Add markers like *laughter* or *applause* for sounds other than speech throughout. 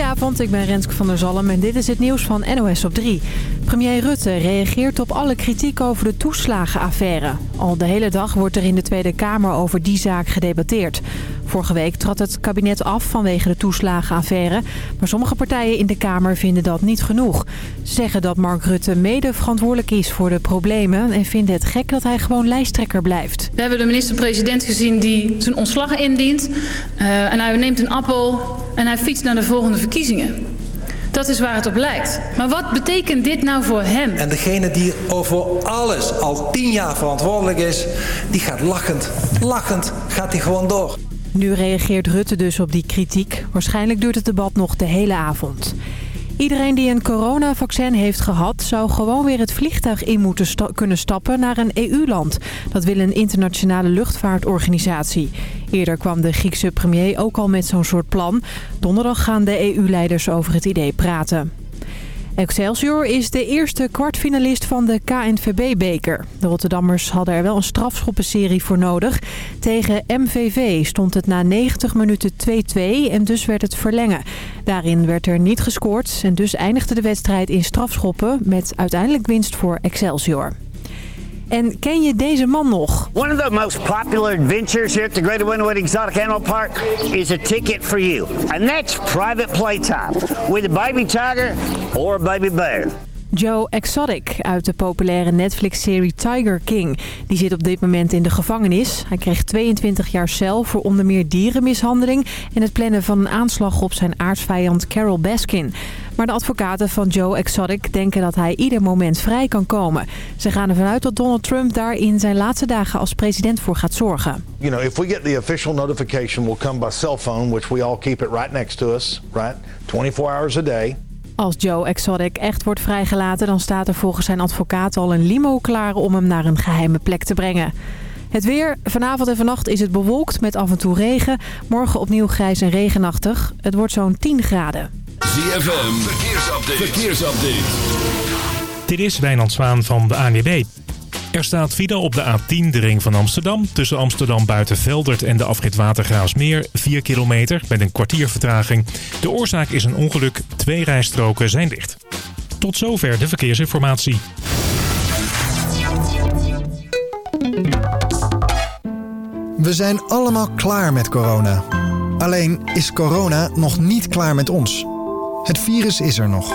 Goedenavond, ik ben Renske van der Zalm en dit is het nieuws van NOS op 3. Premier Rutte reageert op alle kritiek over de toeslagenaffaire. Al de hele dag wordt er in de Tweede Kamer over die zaak gedebatteerd. Vorige week trad het kabinet af vanwege de toeslagenaffaire. Maar sommige partijen in de Kamer vinden dat niet genoeg. Ze zeggen dat Mark Rutte mede verantwoordelijk is voor de problemen... en vinden het gek dat hij gewoon lijsttrekker blijft. We hebben de minister-president gezien die zijn ontslag indient. Uh, en hij neemt een appel en hij fietst naar de volgende verkiezingen. Dat is waar het op lijkt. Maar wat betekent dit nou voor hem? En degene die over alles al tien jaar verantwoordelijk is... die gaat lachend, lachend gaat hij gewoon door. Nu reageert Rutte dus op die kritiek. Waarschijnlijk duurt het debat nog de hele avond. Iedereen die een coronavaccin heeft gehad... zou gewoon weer het vliegtuig in moeten kunnen stappen naar een EU-land. Dat wil een internationale luchtvaartorganisatie. Eerder kwam de Griekse premier ook al met zo'n soort plan. Donderdag gaan de EU-leiders over het idee praten. Excelsior is de eerste kwartfinalist van de KNVB-beker. De Rotterdammers hadden er wel een strafschoppenserie voor nodig. Tegen MVV stond het na 90 minuten 2-2 en dus werd het verlengen. Daarin werd er niet gescoord en dus eindigde de wedstrijd in strafschoppen... met uiteindelijk winst voor Excelsior. En ken je deze man nog? One of the most popular adventures here at the Greater Winwood Exotic Animal Park is a ticket for you. And that's private playtime with a baby tiger or a baby bear. Joe Exotic uit de populaire Netflix-serie Tiger King. Die zit op dit moment in de gevangenis. Hij kreeg 22 jaar cel voor onder meer dierenmishandeling... en het plannen van een aanslag op zijn aardsvijand Carol Baskin. Maar de advocaten van Joe Exotic denken dat hij ieder moment vrij kan komen. Ze gaan ervan uit dat Donald Trump daar in zijn laatste dagen als president voor gaat zorgen. You know, if we get the official notification will come by cell phone, which we all keep it right next to us, right? 24 hours a day. Als Joe Exotic echt wordt vrijgelaten... dan staat er volgens zijn advocaat al een limo klaar om hem naar een geheime plek te brengen. Het weer. Vanavond en vannacht is het bewolkt met af en toe regen. Morgen opnieuw grijs en regenachtig. Het wordt zo'n 10 graden. ZFM. Verkeersupdate. Verkeersupdate. Dit is Wijnand Zwaan van de ANWB. Er staat file op de A10, de ring van Amsterdam. Tussen Amsterdam Buitenveldert en de afrit Watergraafsmeer. 4 kilometer met een kwartier vertraging. De oorzaak is een ongeluk. Twee rijstroken zijn dicht. Tot zover de verkeersinformatie. We zijn allemaal klaar met corona. Alleen is corona nog niet klaar met ons. Het virus is er nog.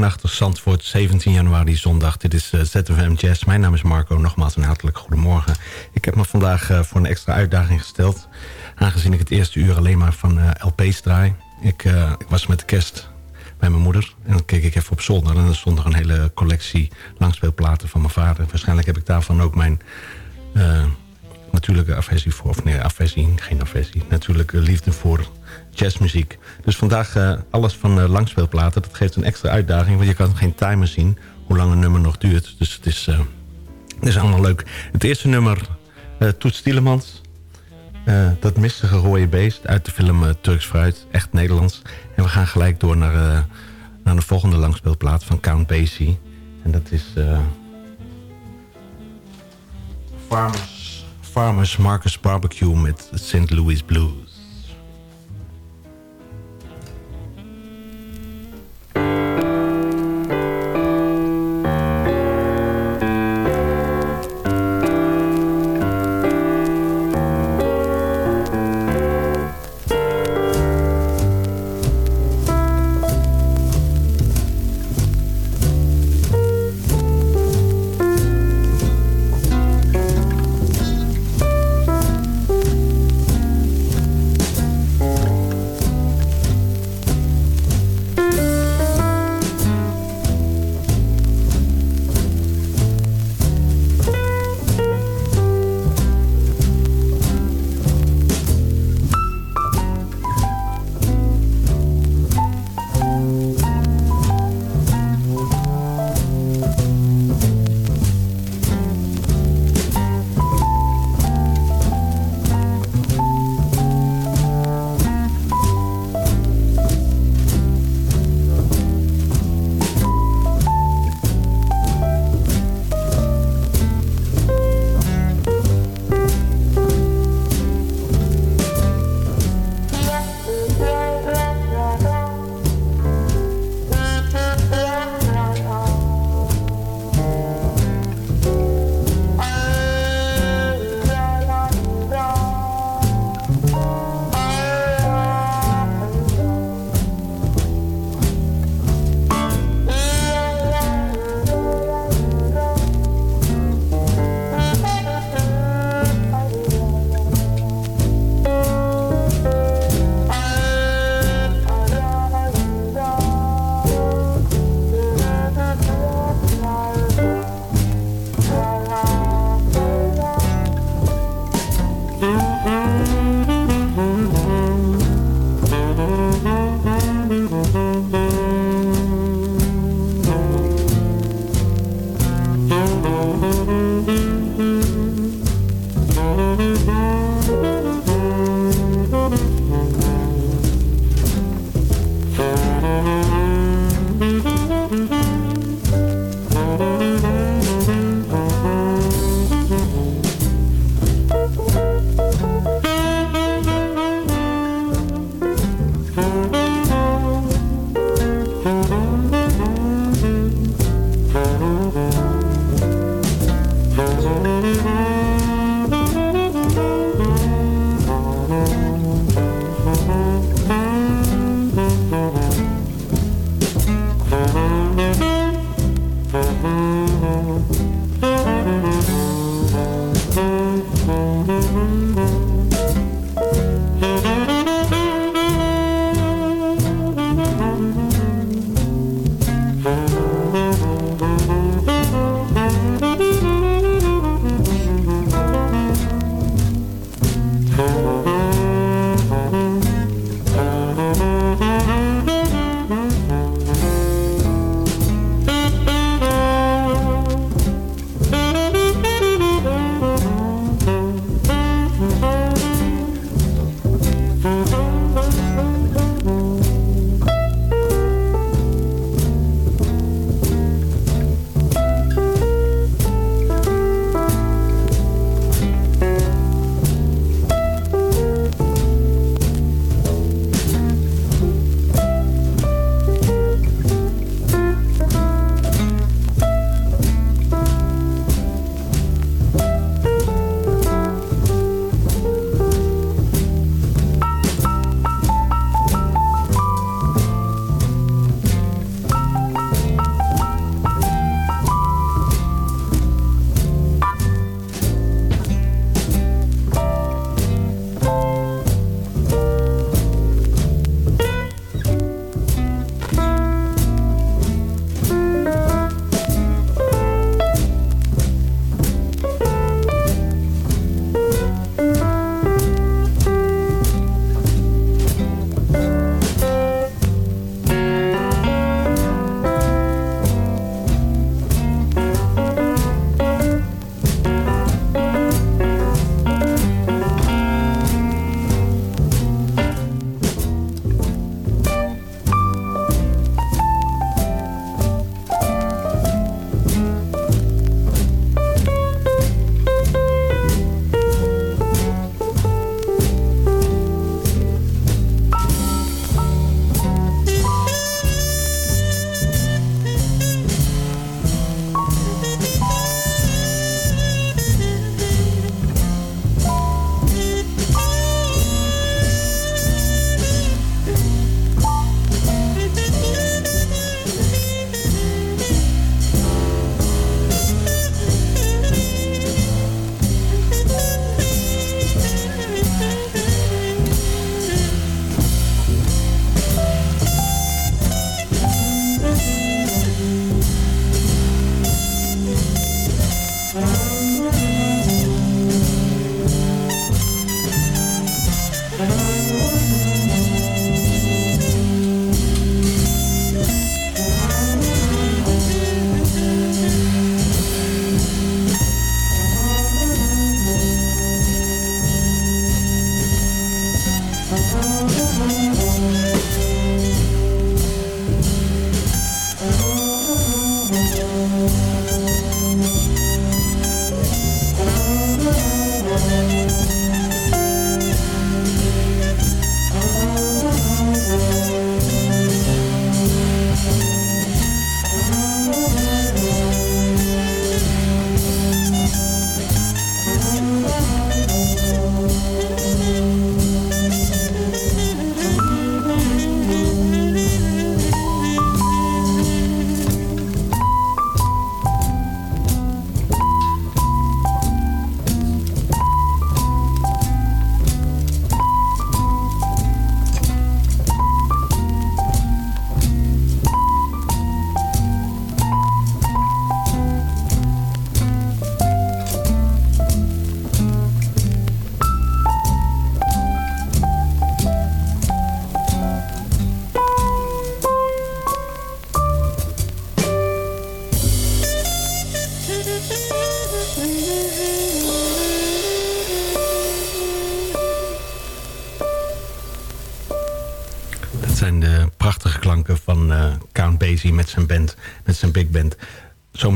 Regenachtig Zandvoort, 17 januari zondag. Dit is uh, ZFM Jazz. Mijn naam is Marco. Nogmaals een hartelijk goedemorgen. Ik heb me vandaag uh, voor een extra uitdaging gesteld. Aangezien ik het eerste uur alleen maar van uh, LP's draai. Ik, ik, was met de kerst bij mijn moeder. En dan keek ik even op zolder. En er stond een hele collectie langspeelplaten van mijn vader. Waarschijnlijk heb ik daarvan ook mijn natuurlijke aversie voor. Of nee, aversie, geen aversie. Natuurlijke liefde voor jazzmuziek. Dus vandaag uh, alles van uh, langspeelplaten. Dat geeft een extra uitdaging, want je kan geen timer zien hoe lang een nummer nog duurt. Dus het is, uh, het is allemaal leuk. Het eerste nummer, Toet Stielemans. dat mistige rode beest uit de film Turks Fruit. Echt Nederlands. En we gaan gelijk door naar, naar de volgende langspeelplaat van Count Basie. En dat is... Farmers, Farmers Marcus Barbecue met St. Louis Blues.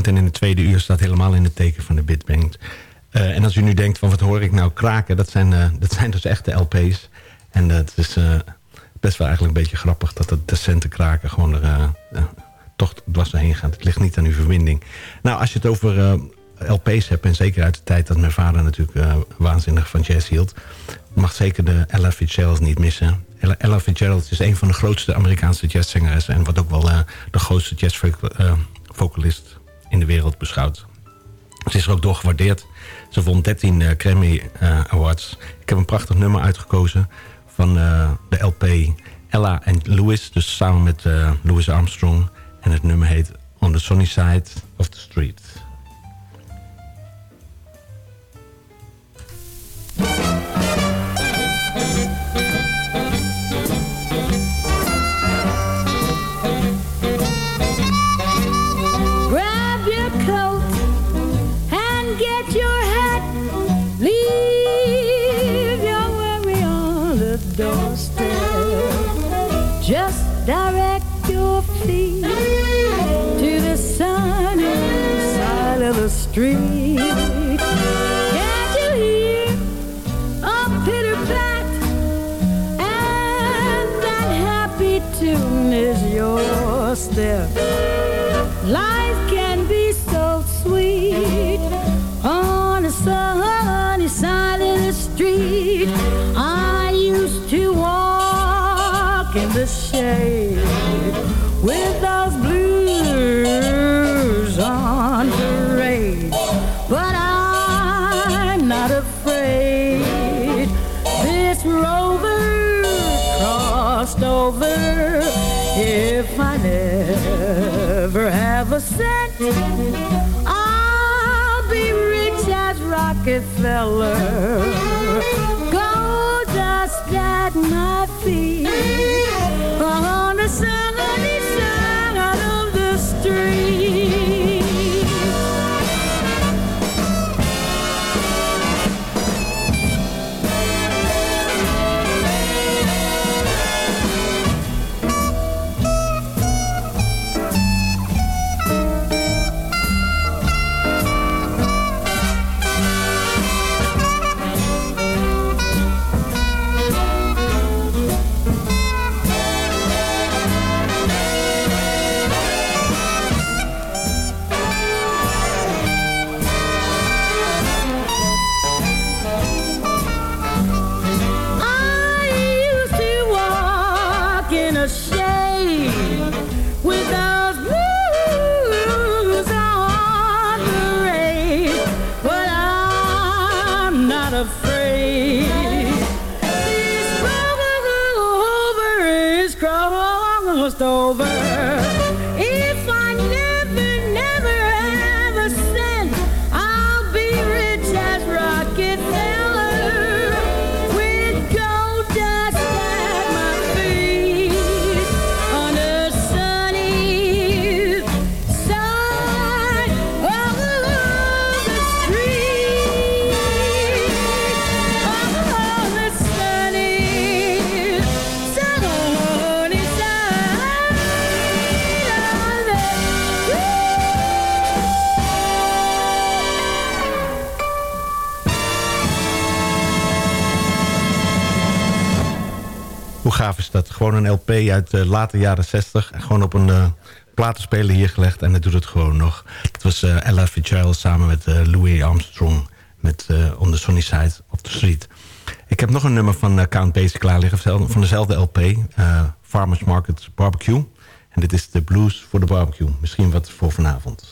Zometeen in het tweede uur staat helemaal in het teken van de big band. Eh, en als u nu denkt van wat hoor ik nou kraken, dat zijn, eh, dat zijn dus echte LP's. En is eh, best wel eigenlijk een beetje grappig dat het decente kraken gewoon er toch dwars doorheen gaat. Het ligt niet aan uw verbinding. Nou, als je het over LP's hebt, en zeker uit de tijd dat mijn vader natuurlijk waanzinnig van jazz hield, mag zeker de Ella Fitzgerald niet missen. Ella, Fitzgerald is een van de grootste Amerikaanse jazzzangeressen en wat ook wel de grootste jazzvocalist in de wereld beschouwt. Ze is er ook door gewaardeerd. Ze won 13 eh, Grammy eh, Awards. Ik heb een prachtig nummer uitgekozen van eh, de LP Ella en Louis. Dus samen met Louis Armstrong. En het nummer heet On the Sunny Side of the Street. Of If I never have a cent, I'll be rich as Rockefeller. Crossed over. Gaaf is dat? Gewoon een LP uit de late jaren 60. En gewoon op een uh, platenspeler hier gelegd. En hij doet het gewoon nog. Het was uh, Ella Fitzgerald samen met Louis Armstrong. Met On the Sunny Side of the Street. Ik heb nog een nummer van Count Basie klaar liggen. Van dezelfde LP. Farmers Market Barbecue. En dit is de blues voor de barbecue. Misschien wat voor vanavond.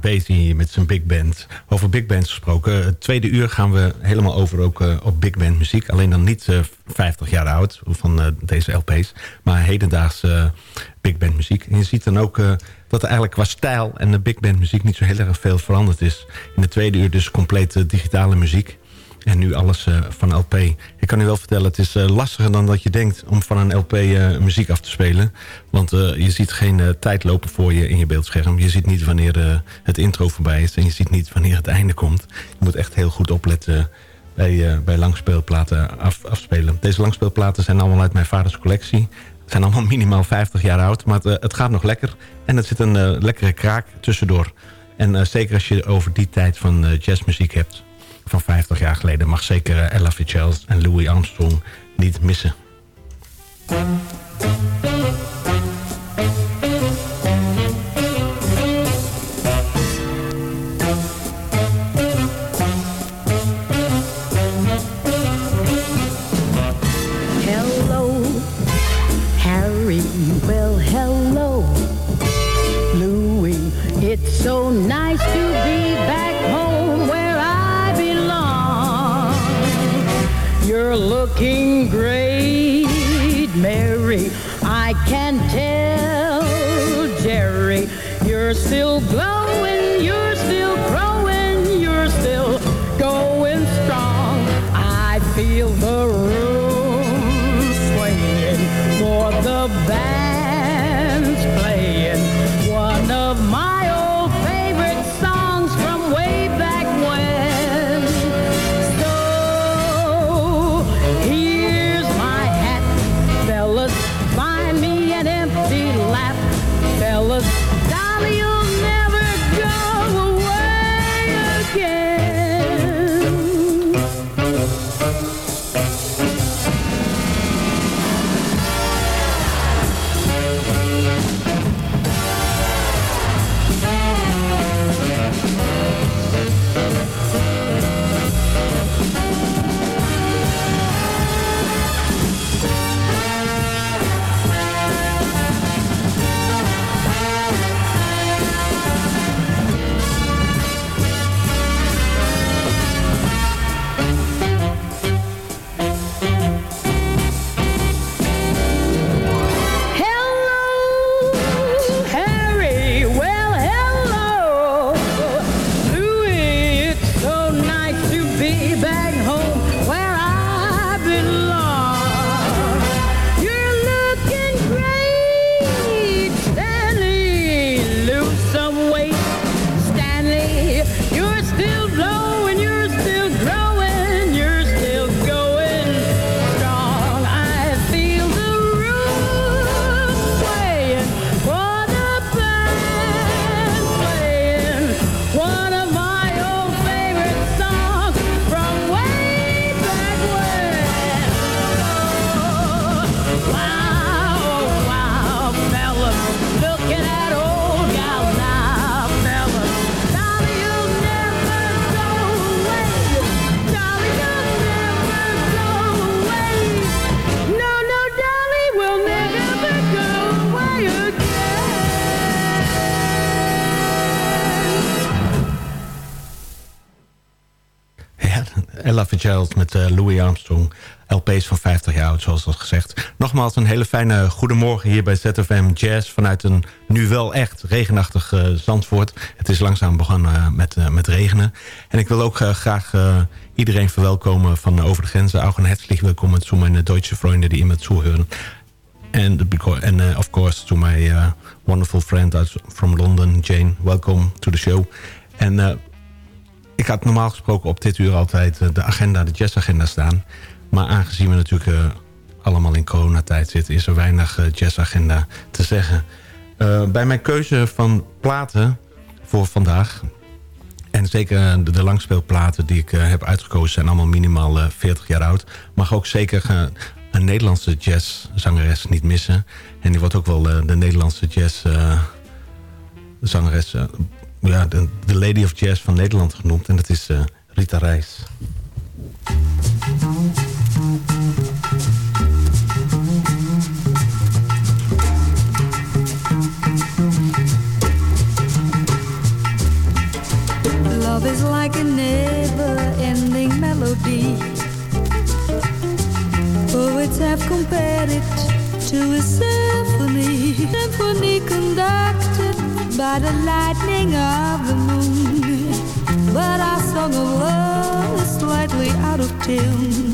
Count met zijn big band. Over big bands gesproken. Het tweede uur gaan we helemaal over ook op big band muziek. Alleen dan niet 50 jaar oud van deze LP's. Maar hedendaagse big band muziek. En je ziet dan ook dat er eigenlijk qua stijl en de big band muziek niet zo heel erg veel veranderd is. In de tweede uur dus compleet digitale muziek. En nu alles uh, van LP. Ik kan u wel vertellen, het is uh, lastiger dan dat je denkt... om van een LP eh, muziek af te spelen. Want je ziet geen tijd lopen voor je in je beeldscherm. Je ziet niet wanneer het intro voorbij is. En je ziet niet wanneer het einde komt. Je moet echt heel goed opletten bij, bij langspeelplaten af, afspelen. Deze langspeelplaten zijn allemaal uit mijn vaders collectie. zijn allemaal *laughs* minimaal 50 jaar oud. Maar het, het gaat nog lekker. En er zit een lekkere kraak tussendoor. En zeker als je over die tijd van jazzmuziek hebt van 50 jaar geleden mag zeker eh, Ella Fitzgerald en Louis Armstrong niet missen. So nice I can tell, Jerry, you're still glowing, Louis Armstrong. LP's van 50 jaar oud, zoals al gezegd. Nogmaals een hele fijne goedemorgen hier bij ZFM Jazz... vanuit een nu wel echt regenachtig uh, Zandvoort. Het is langzaam begonnen uh, met, met regenen. En ik wil ook graag iedereen verwelkomen van over de grenzen. Auch een herzlich willkommen zu meine deutsche Freunde die immer zuhören. And, uh, of course to my wonderful friend from London, Jane. Welcome to the show. En ik had normaal gesproken op dit uur altijd eh, de agenda, de jazzagenda staan. Maar aangezien we natuurlijk uh, allemaal in coronatijd zitten... is er weinig uh, jazzagenda te zeggen. bij mijn keuze van platen voor vandaag... en zeker de, de langspeelplaten die ik heb uitgekozen... zijn allemaal minimaal 40 jaar oud. Mag ook zeker een Nederlandse jazzzangeres niet missen. En die wordt ook wel de Nederlandse jazzzangeres ja, de, de, Lady of Jazz van Nederland genoemd. En dat is uh, Rita Reis. like a never-ending melody. Poets have compared it to a symphony, symphony conducted by the lightning of the moon. But our song of love is slightly out of tune.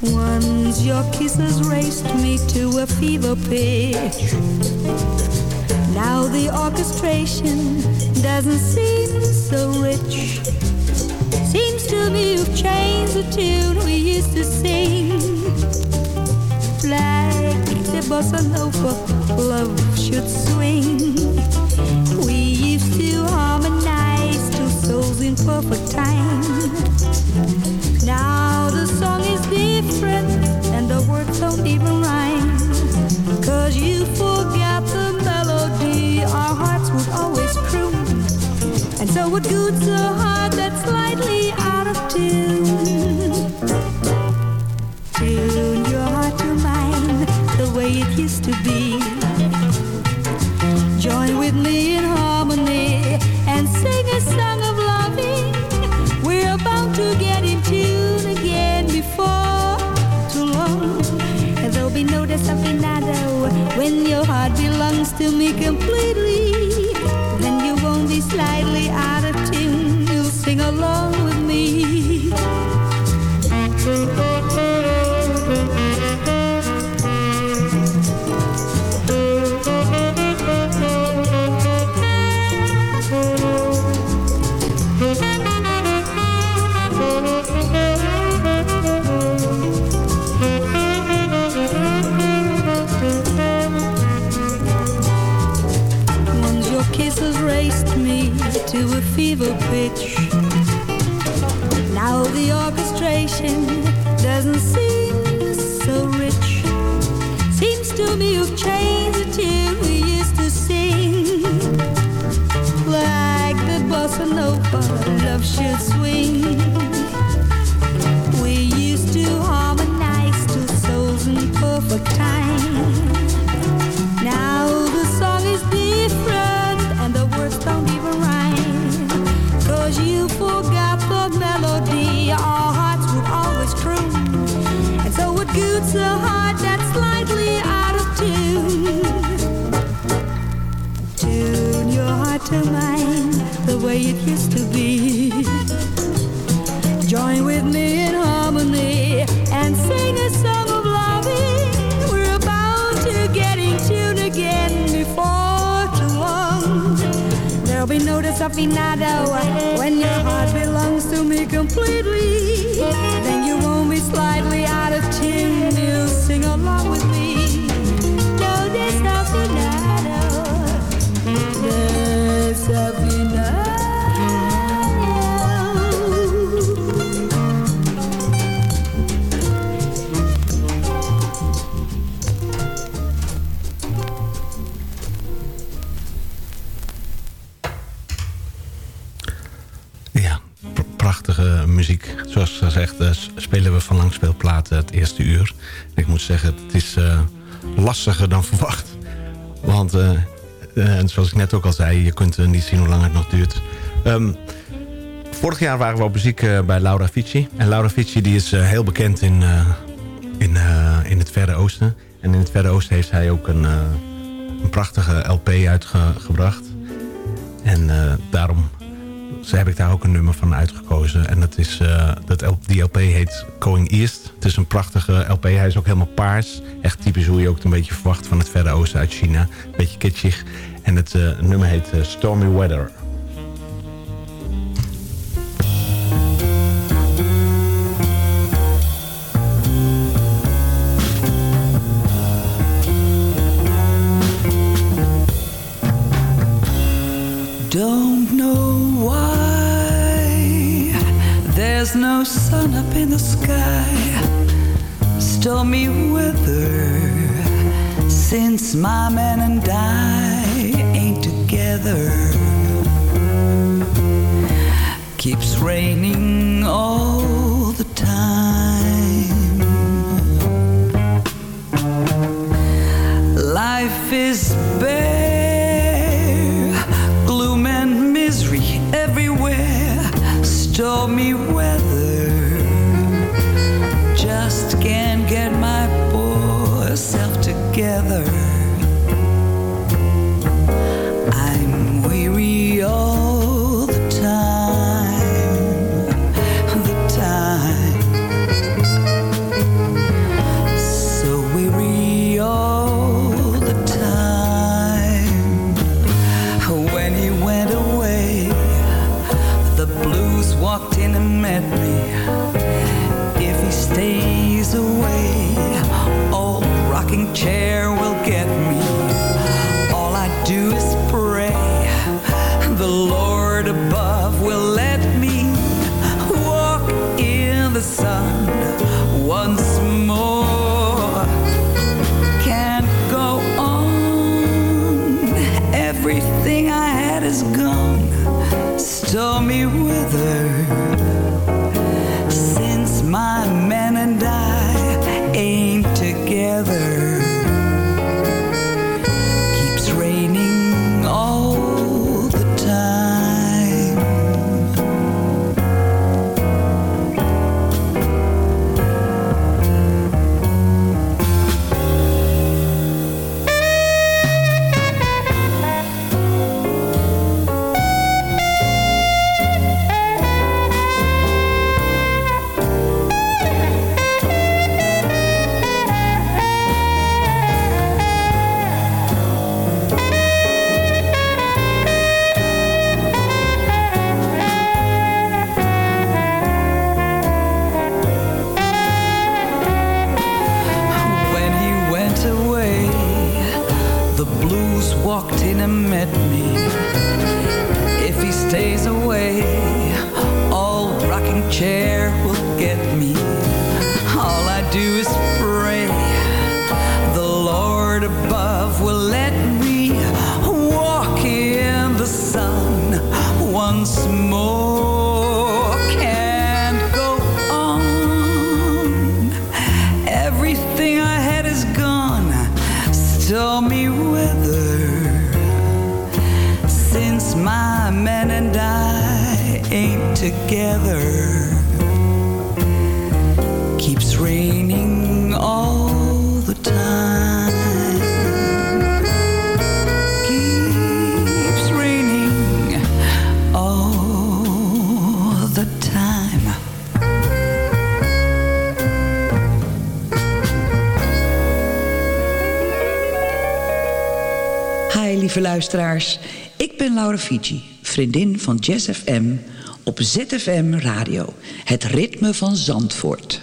Once your kisses raised me to a fever pitch. Now the orchestration doesn't seem so rich. Seems to me you've changed the tune we used to sing. Like the bossa nova, love should swing. We used to harmonize two souls in perfect time. Now the song is different and the words don't even rhyme. Cause you forgot the melody our hearts would always croon. And so it goods a heart that's slightly out of tune. Now the orchestration doesn't seem so rich. Seems to me you've changed the tune we used to sing. Like the bossa nova, love should swing. To be. Join with me in harmony and sing a song of loving. We're about to get in tune again before too long. There'll be no desafinado when your heart belongs to me completely. Then you won't be slightly out eh, spelen we van langspeelplaten het eerste uur. Ik moet zeggen, het is eh, lastiger dan *laughs* verwacht. Want, eh, en zoals ik net ook al zei, je kunt niet zien hoe lang het nog duurt. Ehm, vorig jaar waren we op eh, bij Laura Fici. En Laura Fici die is heel bekend in, in, in het Verre Oosten. En in het Verre Oosten heeft hij ook een, een prachtige LP uitgebracht. En daarom ze heb ik daar ook een nummer van uitgekozen. En dat is, eh, dat L- die LP heet Going East. Het is een prachtige LP. Hij is ook helemaal paars. Echt typisch hoe je ook een beetje verwacht van het Verre Oosten uit China. Beetje kitschig. En het eh, nummer heet eh, Stormy Weather. No sun up in the sky. Stormy weather since my man and I ain't together. Keeps raining all the time. Life is bare, gloom and misery everywhere. stormy weather. Together. Rocking chair will get me. All I do is pray. The Lord above will let me walk in the sun luisteraars, ik ben Laura Fiji, vriendin van Jazz FM op ZFM Radio, het ritme van Zandvoort.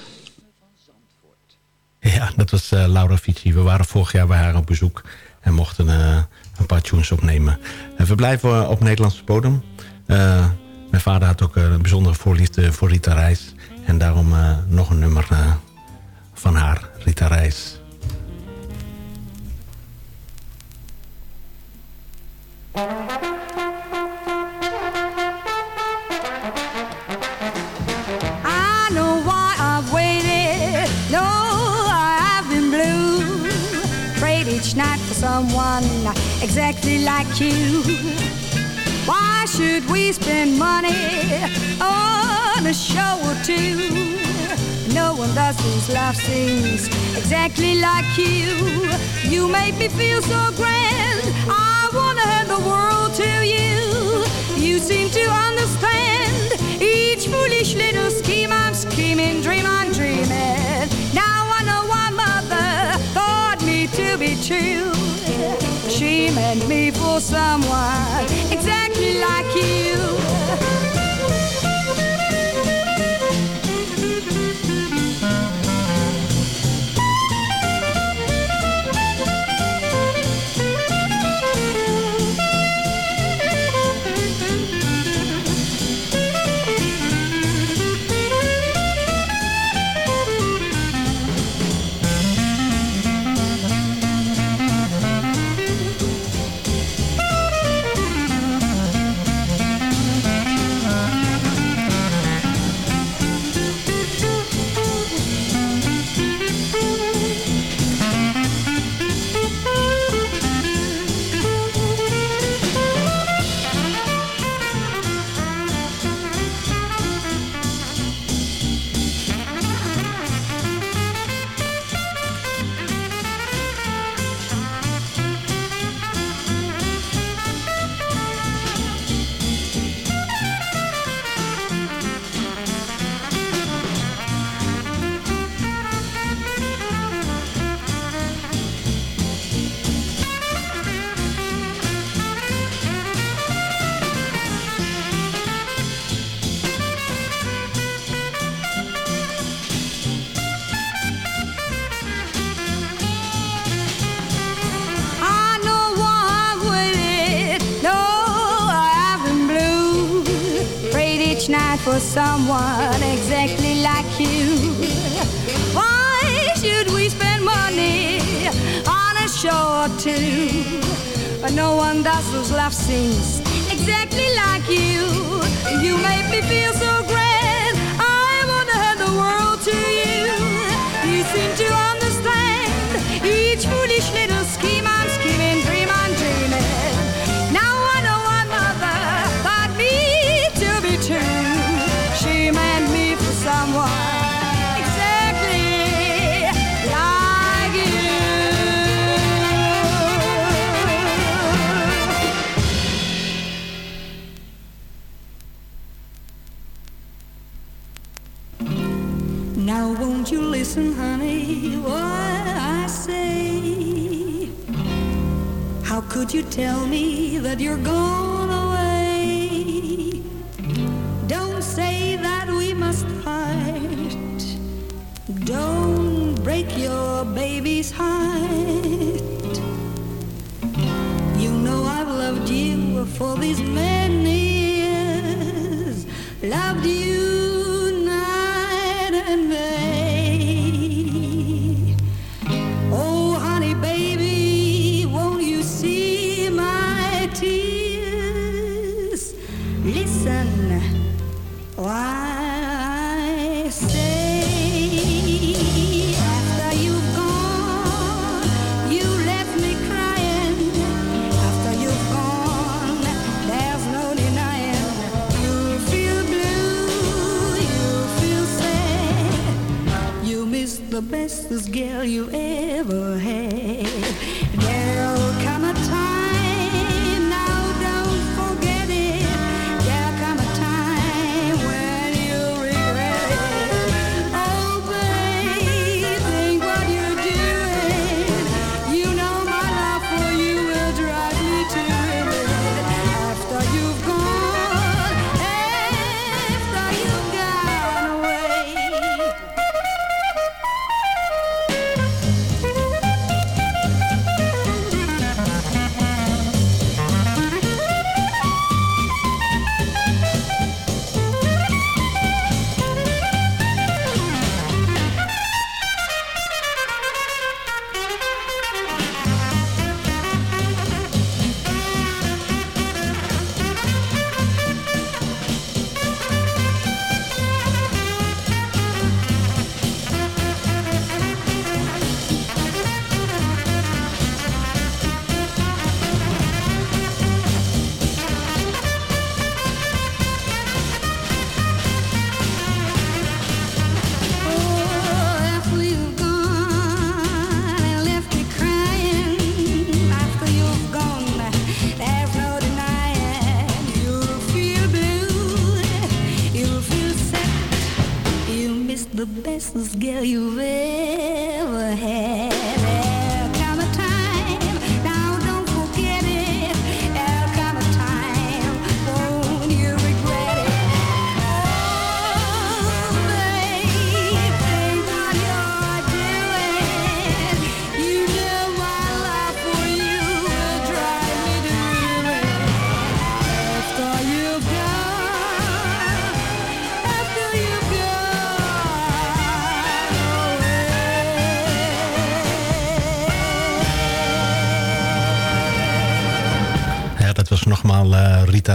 Ja, dat was eh, Laura Fici. We waren vorig jaar bij haar op bezoek en mochten eh, een paar tunes opnemen. En we blijven eh, op Nederlandse bodem. Eh, mijn vader had ook een bijzondere voorliefde voor Rita Reis. En daarom eh, nog een nummer eh, van haar, Rita Reis. I know why I've waited. No, I have been blue. Prayed each night for someone exactly like you. Why should we spend money on a show or two? No one does these love scenes exactly like you. You make me feel so grand. I wanna You seem to understand each foolish little scheme I'm scheming, dream I'm dreaming. Now I know why mother thought me to be true. She meant me for someone exactly like you. No one does those love scenes exactly like you. You make me feel so tell me that you're gone away? Don't say that we must part. Don't break your baby's heart. You know I've loved you for these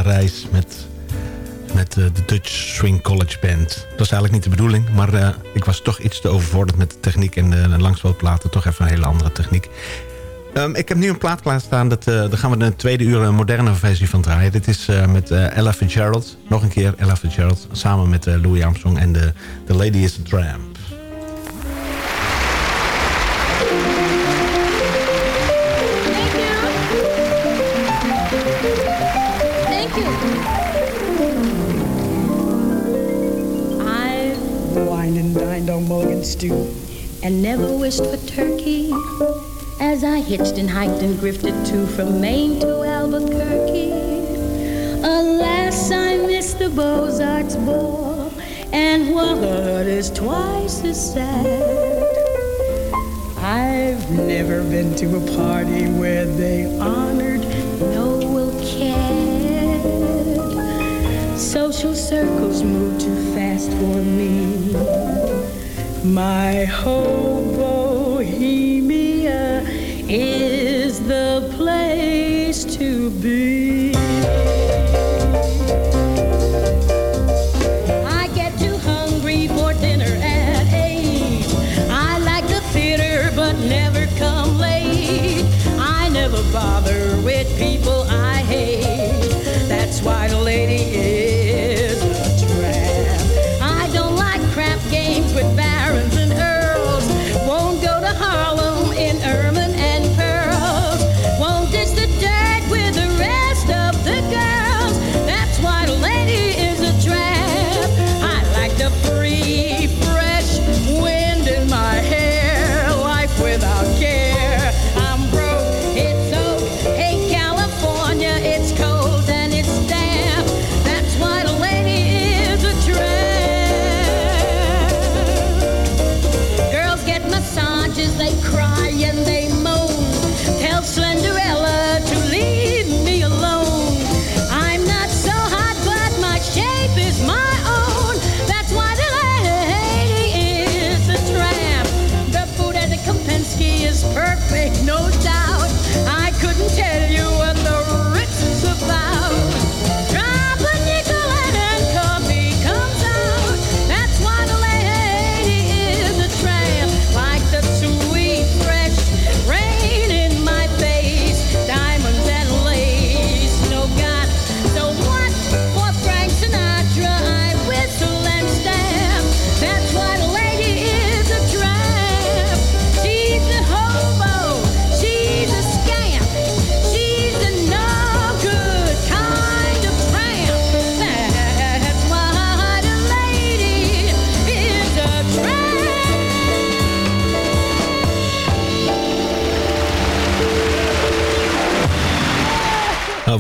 eh, Reis met, met eh, de Dutch Swing College Band. Dat was eigenlijk niet de bedoeling, maar eh, ik was toch iets te overvorderd met de techniek en de, de langspeelplaten. Toch even een hele andere techniek. Ehm, ik heb nu een plaat klaarstaan, dat, eh daar gaan we de tweede uur een moderne versie van draaien. Dit is eh, met eh, Ella Fitzgerald, nog een keer Ella Fitzgerald... samen met eh, Louis Armstrong en de The Lady is a Tramp. And never wished for turkey. As I hitched and hiked and grifted too from Maine to Albuquerque. Alas, I missed the Beaux-Arts ball, and what is twice as sad. I've never been to a party where they honored Noel Cad. social circles move too fast for me. My whole bohemia is the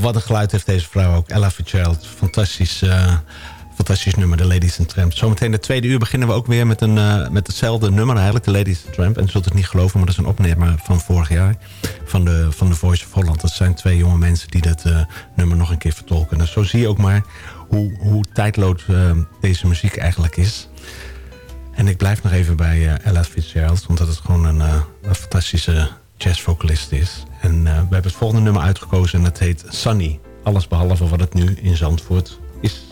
Nou, wat een geluid heeft deze vrouw ook. Ella Fitzgerald. Fantastisch, eh, fantastisch nummer, de Ladies and Tramp. Zometeen de tweede uur beginnen we ook weer met, een, eh, met hetzelfde nummer eigenlijk. De Ladies and Tramp. En je zult het niet geloven, maar dat is een opname van vorig jaar. Van de, van de Voice of Holland. Dat zijn twee jonge mensen die dat eh, nummer nog een keer vertolken. Dus zo zie je ook maar hoe, hoe tijdloos deze muziek eigenlijk is. En ik blijf nog even bij Ella Fitzgerald. Want dat het gewoon een, een fantastische jazzvocalist is. En eh, we hebben het volgende nummer uitgekozen en dat heet Sunny. Alles behalve wat het nu in Zandvoort is.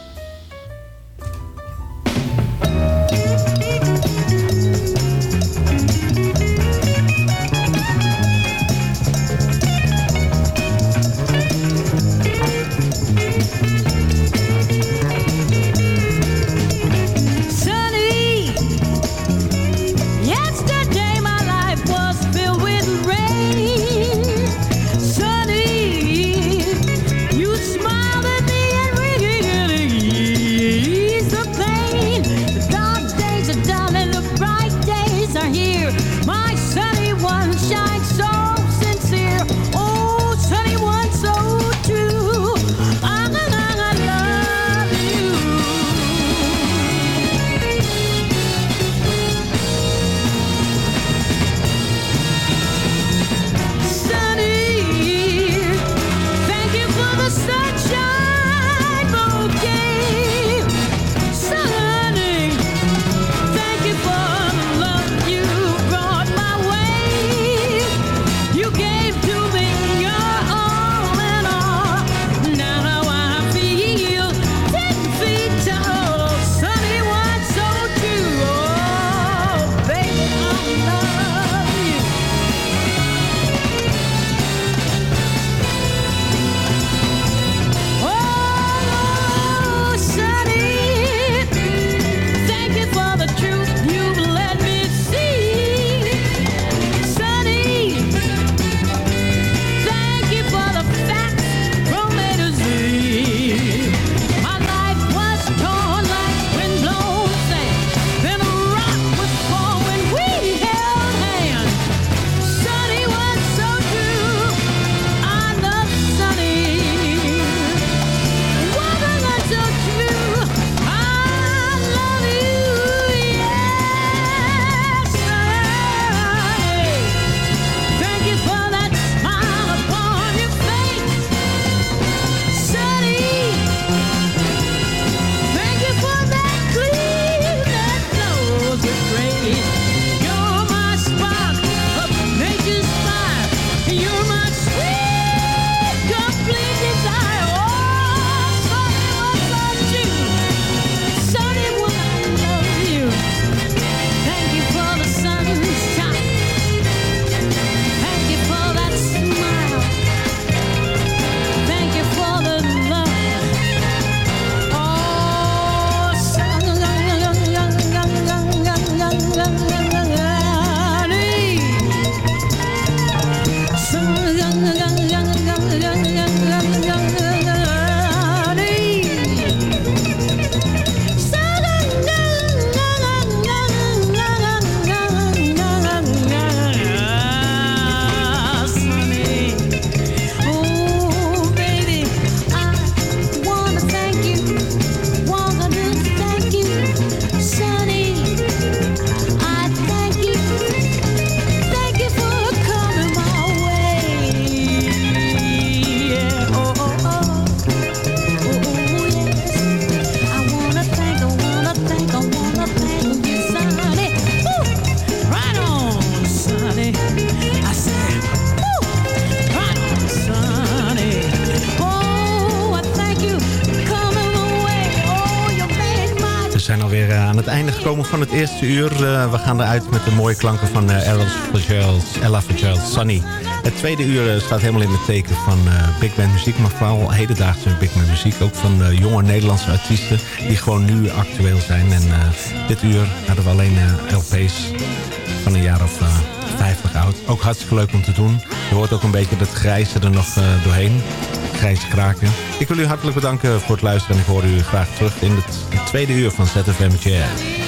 Eerste uur. Uh, we gaan eruit met de mooie klanken van uh, Ella Fitzgerald, Ella Fitzgerald, Sunny. Het tweede uur staat helemaal in het teken van big band muziek... maar vooral hedendaagse big band muziek. Ook van jonge Nederlandse artiesten die gewoon nu actueel zijn. En dit uur hadden we alleen LP's van een jaar of 50 oud. Ook hartstikke leuk om te doen. Je hoort ook een beetje dat grijze er nog doorheen grijze kraken. Ik wil u hartelijk bedanken voor het luisteren en ik hoor u graag terug in het tweede uur van ZFM Jazz.